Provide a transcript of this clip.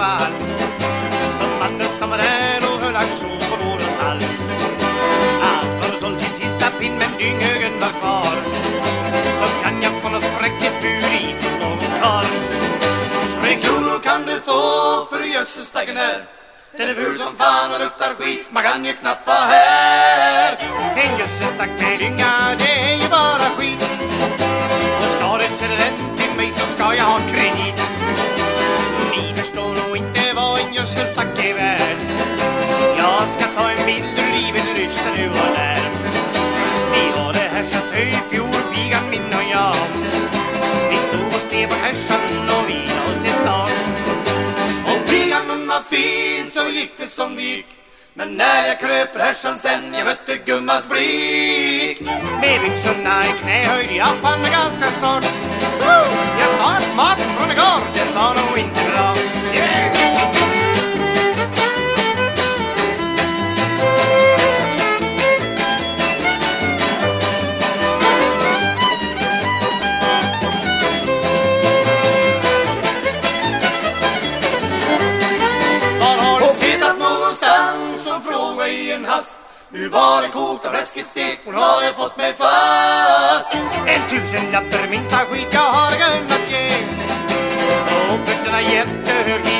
fall. Som Anders där och höll aktion på vårens hall Allt var sålt till sista pinn men dynghögen var kvar. Så kan jag få något präktigt bud ifrån någon karl Tre kronor kan du få för jösses dagen är Den är ful som fan och luktar skit, man kan ju knappt vara här. Min vad en gödselstack är värd Jag ska ta en bild ur livet, lyssna nu och lär. Vi har det här i fjol, pigan min och jag. Vi stod och skrev på härsan och vi oss i stan. Och pigan hon var fin så gick det som det gick. Men när jag kröp härsan sen jag mötte gummans blick. Med byxorna i knähöjd, jag fann mig ganska snart. En hast. Nu var det kokt och läskigt stekt, hon har jag fått mig fast. En tusenlapp för minsta skit jag har kunnat ge. Och för jättehög